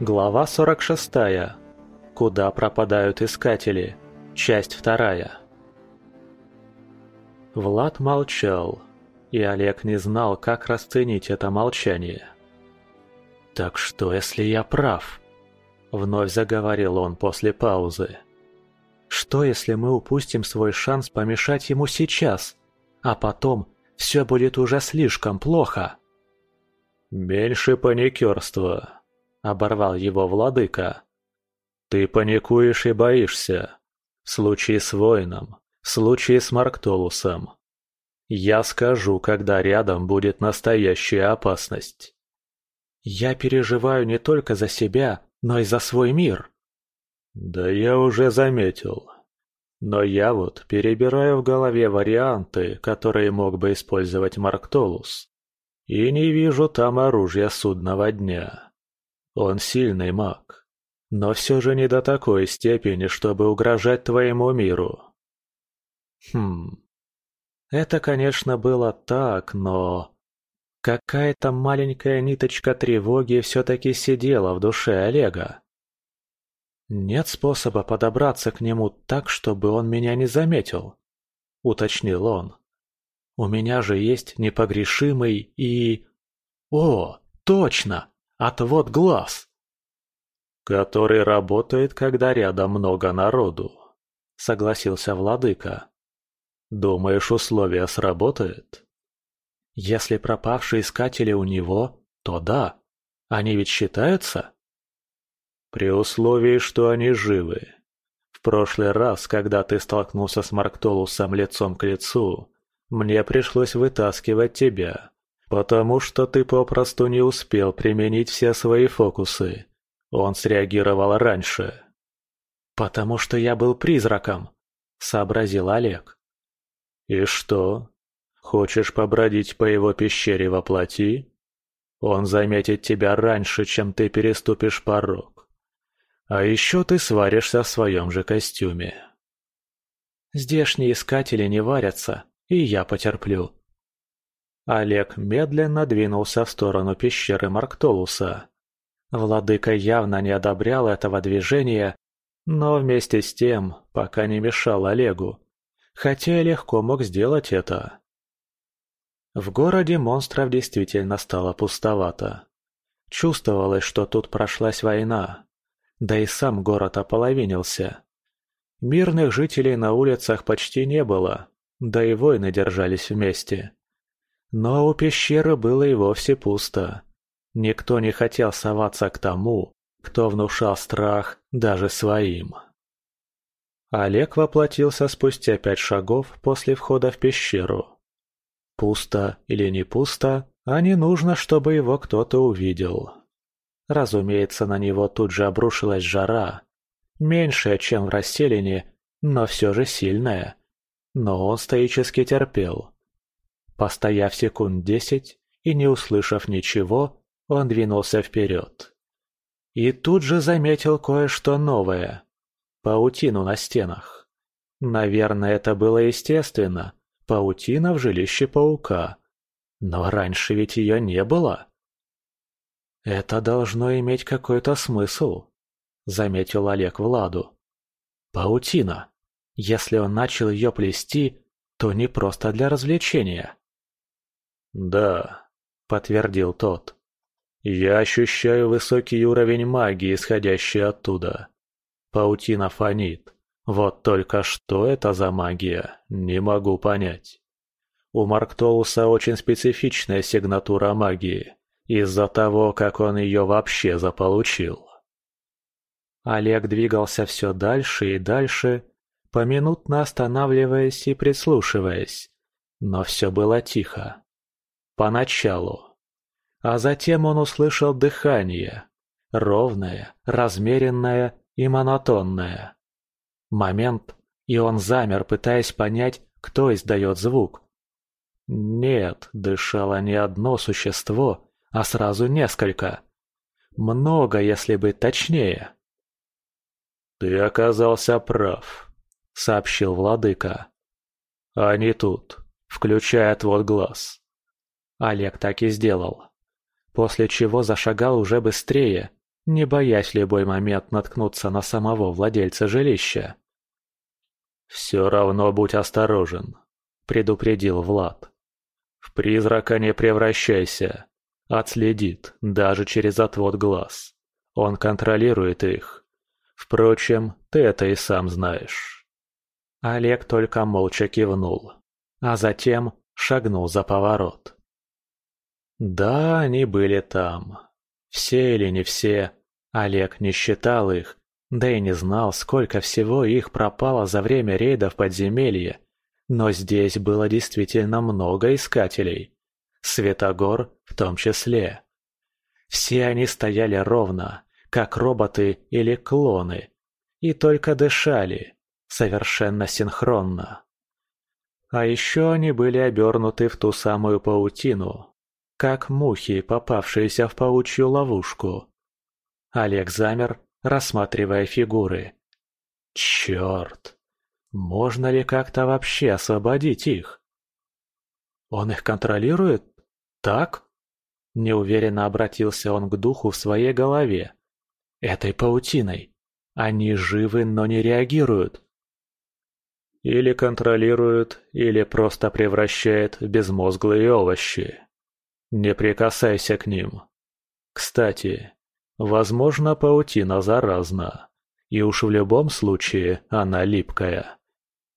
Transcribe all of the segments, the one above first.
Глава 46. Куда пропадают искатели? Часть 2. Влад молчал, и Олег не знал, как расценить это молчание. «Так что, если я прав?» – вновь заговорил он после паузы. «Что, если мы упустим свой шанс помешать ему сейчас, а потом все будет уже слишком плохо?» «Меньше паникерства», — оборвал его владыка. «Ты паникуешь и боишься. В случае с воином, в случае с Марктолусом. Я скажу, когда рядом будет настоящая опасность». «Я переживаю не только за себя, но и за свой мир». «Да я уже заметил. Но я вот перебираю в голове варианты, которые мог бы использовать Марктолус. И не вижу там оружия судного дня. Он сильный маг, но все же не до такой степени, чтобы угрожать твоему миру. Хм. Это, конечно, было так, но... Какая-то маленькая ниточка тревоги все-таки сидела в душе Олега. «Нет способа подобраться к нему так, чтобы он меня не заметил», — уточнил он. У меня же есть непогрешимый и... О, точно! Отвод глаз! Который работает, когда рядом много народу, согласился владыка. Думаешь, условие сработает? Если пропавшие искатели у него, то да. Они ведь считаются? При условии, что они живы. В прошлый раз, когда ты столкнулся с Марктолусом лицом к лицу, мне пришлось вытаскивать тебя, потому что ты попросту не успел применить все свои фокусы. Он среагировал раньше. «Потому что я был призраком», — сообразил Олег. «И что? Хочешь побродить по его пещере во плоти? Он заметит тебя раньше, чем ты переступишь порог. А еще ты сваришься в своем же костюме». «Здешние искатели не варятся», и я потерплю». Олег медленно двинулся в сторону пещеры Марктолуса. Владыка явно не одобрял этого движения, но вместе с тем пока не мешал Олегу, хотя и легко мог сделать это. В городе монстров действительно стало пустовато. Чувствовалось, что тут прошлась война, да и сам город ополовинился. Мирных жителей на улицах почти не было, да и воины держались вместе. Но у пещеры было и вовсе пусто. Никто не хотел соваться к тому, кто внушал страх даже своим. Олег воплотился спустя пять шагов после входа в пещеру. Пусто или не пусто, а не нужно, чтобы его кто-то увидел. Разумеется, на него тут же обрушилась жара. Меньшая, чем в расселине, но все же сильная, но он стоически терпел. Постояв секунд десять и не услышав ничего, он двинулся вперед. И тут же заметил кое-что новое. Паутину на стенах. Наверное, это было естественно. Паутина в жилище паука. Но раньше ведь ее не было. «Это должно иметь какой-то смысл», — заметил Олег Владу. «Паутина. Если он начал ее плести, то не просто для развлечения. «Да», — подтвердил тот. «Я ощущаю высокий уровень магии, исходящий оттуда. Паутина фонит. Вот только что это за магия, не могу понять. У Марктолуса очень специфичная сигнатура магии, из-за того, как он ее вообще заполучил». Олег двигался все дальше и дальше, поминутно останавливаясь и прислушиваясь. Но все было тихо. Поначалу. А затем он услышал дыхание. Ровное, размеренное и монотонное. Момент, и он замер, пытаясь понять, кто издает звук. Нет, дышало не одно существо, а сразу несколько. Много, если быть точнее. «Ты оказался прав», — сообщил владыка. «Они тут, включая отвод глаз». Олег так и сделал. После чего зашагал уже быстрее, не боясь любой момент наткнуться на самого владельца жилища. «Все равно будь осторожен», — предупредил Влад. «В призрака не превращайся. Отследит, даже через отвод глаз. Он контролирует их. Впрочем, ты это и сам знаешь». Олег только молча кивнул, а затем шагнул за поворот. Да, они были там. Все или не все, Олег не считал их, да и не знал, сколько всего их пропало за время рейда в подземелье. Но здесь было действительно много искателей. Светогор в том числе. Все они стояли ровно, как роботы или клоны, и только дышали, совершенно синхронно. А еще они были обернуты в ту самую паутину, как мухи, попавшиеся в паучью ловушку. Олег замер, рассматривая фигуры. Черт! Можно ли как-то вообще освободить их? Он их контролирует? Так? Неуверенно обратился он к духу в своей голове. Этой паутиной. Они живы, но не реагируют. Или контролируют, или просто превращает в безмозглые овощи. Не прикасайся к ним. Кстати, возможно, паутина заразна, и уж в любом случае она липкая.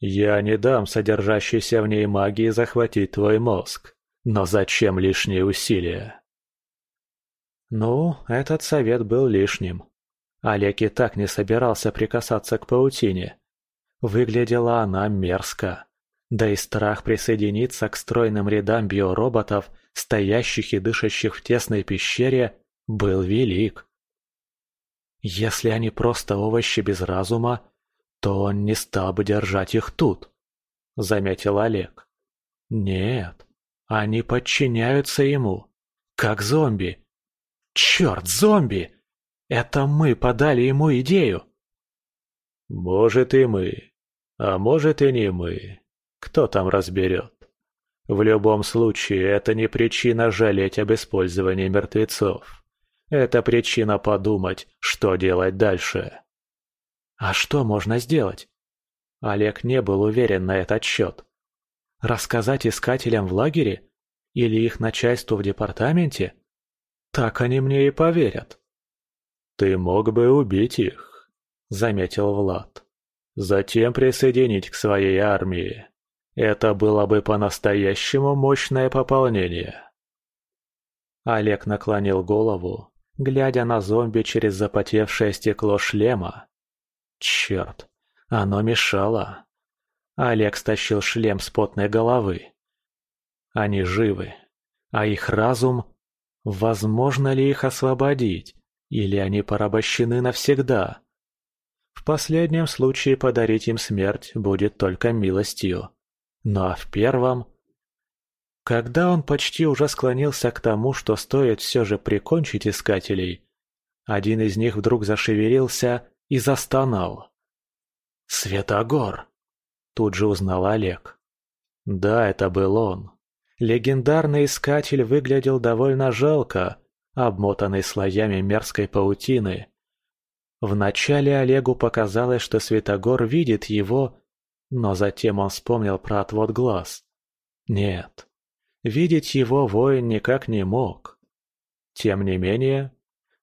Я не дам содержащейся в ней магии захватить твой мозг, но зачем лишние усилия? Ну, этот совет был лишним. Олег и так не собирался прикасаться к паутине. Выглядела она мерзко. Да и страх присоединиться к стройным рядам биороботов, стоящих и дышащих в тесной пещере, был велик. Если они просто овощи без разума, то он не стал бы держать их тут, — заметил Олег. Нет, они подчиняются ему, как зомби. Черт, зомби! Это мы подали ему идею. Может и мы, а может и не мы. Кто там разберет? В любом случае, это не причина жалеть об использовании мертвецов. Это причина подумать, что делать дальше. А что можно сделать? Олег не был уверен на этот счет. Рассказать искателям в лагере? Или их начальству в департаменте? Так они мне и поверят. «Ты мог бы убить их», — заметил Влад. Затем присоединить к своей армии. Это было бы по-настоящему мощное пополнение. Олег наклонил голову, глядя на зомби через запотевшее стекло шлема. Черт, оно мешало. Олег стащил шлем с потной головы. Они живы, а их разум... Возможно ли их освободить? Или они порабощены навсегда? В последнем случае подарить им смерть будет только милостью. Ну а в первом... Когда он почти уже склонился к тому, что стоит все же прикончить искателей, один из них вдруг зашевелился и застонал. «Светогор!» – тут же узнал Олег. Да, это был он. Легендарный искатель выглядел довольно жалко, обмотанный слоями мерзкой паутины, Вначале Олегу показалось, что Светогор видит его, но затем он вспомнил про отвод глаз. Нет, видеть его воин никак не мог. Тем не менее,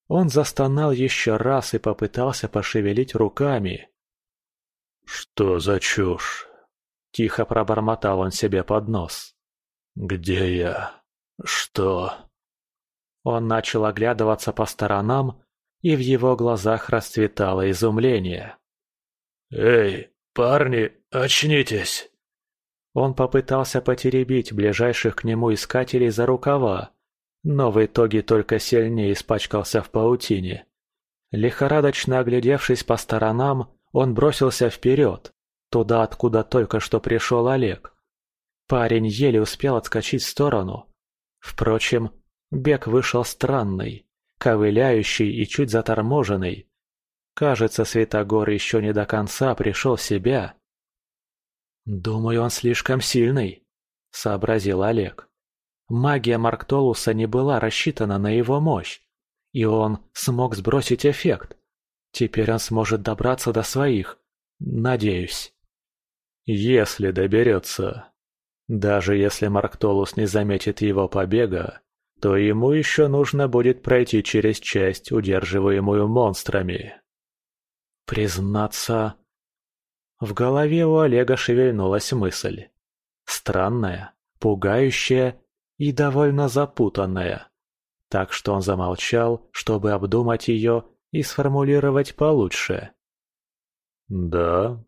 он застонал еще раз и попытался пошевелить руками. «Что за чушь?» — тихо пробормотал он себе под нос. «Где я? Что?» Он начал оглядываться по сторонам, и в его глазах расцветало изумление. «Эй, парни, очнитесь!» Он попытался потеребить ближайших к нему искателей за рукава, но в итоге только сильнее испачкался в паутине. Лихорадочно оглядевшись по сторонам, он бросился вперед, туда, откуда только что пришел Олег. Парень еле успел отскочить в сторону. Впрочем, бег вышел странный ковыляющий и чуть заторможенный. Кажется, Святогор еще не до конца пришел в себя. «Думаю, он слишком сильный», — сообразил Олег. Магия Марктолуса не была рассчитана на его мощь. и он смог сбросить эффект. Теперь он сможет добраться до своих. Надеюсь. Если доберется. Даже если Марктолус не заметит его побега, то ему еще нужно будет пройти через часть, удерживаемую монстрами. Признаться... В голове у Олега шевельнулась мысль. Странная, пугающая и довольно запутанная. Так что он замолчал, чтобы обдумать ее и сформулировать получше. «Да?»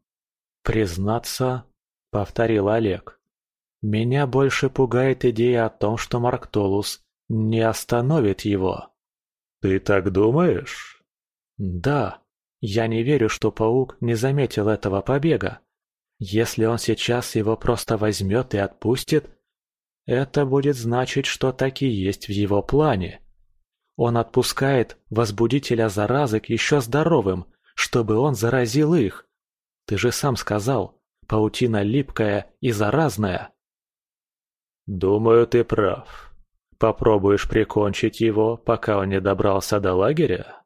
«Признаться», — повторил Олег. «Меня больше пугает идея о том, что Марктолус не остановит его». «Ты так думаешь?» «Да. Я не верю, что паук не заметил этого побега. Если он сейчас его просто возьмет и отпустит, это будет значить, что так и есть в его плане. Он отпускает возбудителя заразок еще здоровым, чтобы он заразил их. Ты же сам сказал, паутина липкая и заразная. Думаю, ты прав. Попробуешь прикончить его, пока он не добрался до лагеря?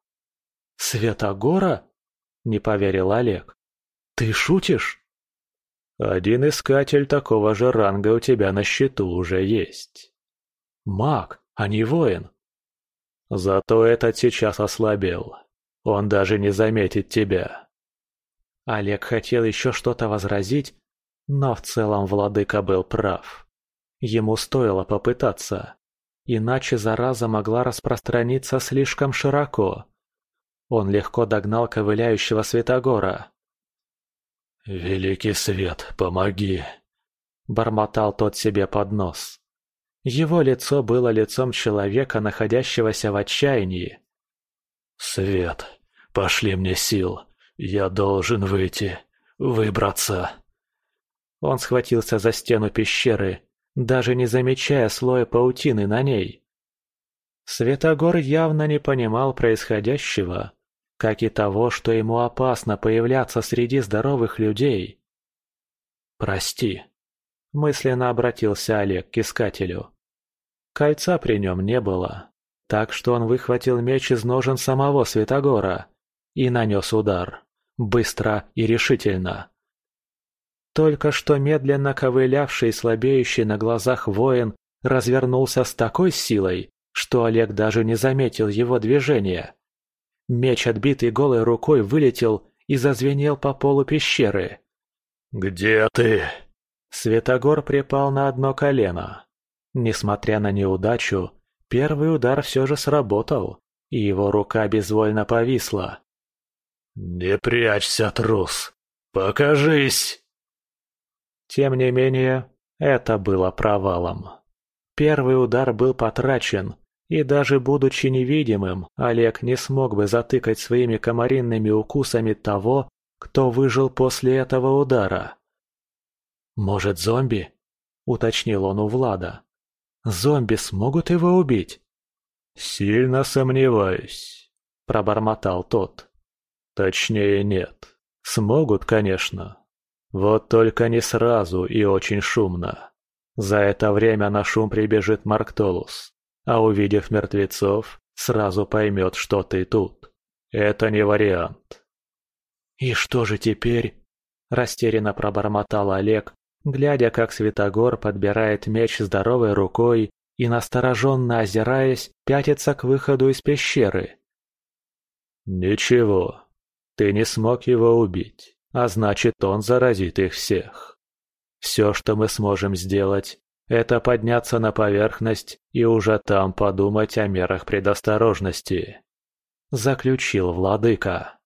Светогора? Не поверил Олег. Ты шутишь? Один искатель такого же ранга у тебя на счету уже есть. Маг, а не воин. Зато этот сейчас ослабел. Он даже не заметит тебя. Олег хотел еще что-то возразить, но в целом владыка был прав. Ему стоило попытаться, иначе зараза могла распространиться слишком широко. Он легко догнал ковыляющего Святогора. «Великий свет, помоги!» – бормотал тот себе под нос. Его лицо было лицом человека, находящегося в отчаянии. «Свет, пошли мне сил. Я должен выйти, выбраться». Он схватился за стену пещеры, даже не замечая слоя паутины на ней. Светогор явно не понимал происходящего, как и того, что ему опасно появляться среди здоровых людей. «Прости», — мысленно обратился Олег к искателю. Кольца при нем не было, так что он выхватил меч из ножен самого Святогора и нанес удар, быстро и решительно. Только что медленно ковылявший и слабеющий на глазах воин развернулся с такой силой, что Олег даже не заметил его движения. Меч, отбитый голой рукой, вылетел и зазвенел по полу пещеры. «Где ты?» Светогор припал на одно колено. Несмотря на неудачу, первый удар все же сработал, и его рука безвольно повисла. «Не прячься, трус! Покажись!» Тем не менее, это было провалом. Первый удар был потрачен, и даже будучи невидимым, Олег не смог бы затыкать своими комаринными укусами того, кто выжил после этого удара. «Может, зомби?» — уточнил он у Влада. Зомби смогут его убить?» «Сильно сомневаюсь», — пробормотал тот. «Точнее, нет. Смогут, конечно. Вот только не сразу и очень шумно. За это время на шум прибежит Марктолус, а увидев мертвецов, сразу поймет, что ты тут. Это не вариант». «И что же теперь?» – растерянно пробормотал Олег, глядя, как Святогор подбирает меч здоровой рукой и, настороженно озираясь, пятится к выходу из пещеры. «Ничего, ты не смог его убить, а значит, он заразит их всех. Все, что мы сможем сделать, это подняться на поверхность и уже там подумать о мерах предосторожности», — заключил владыка.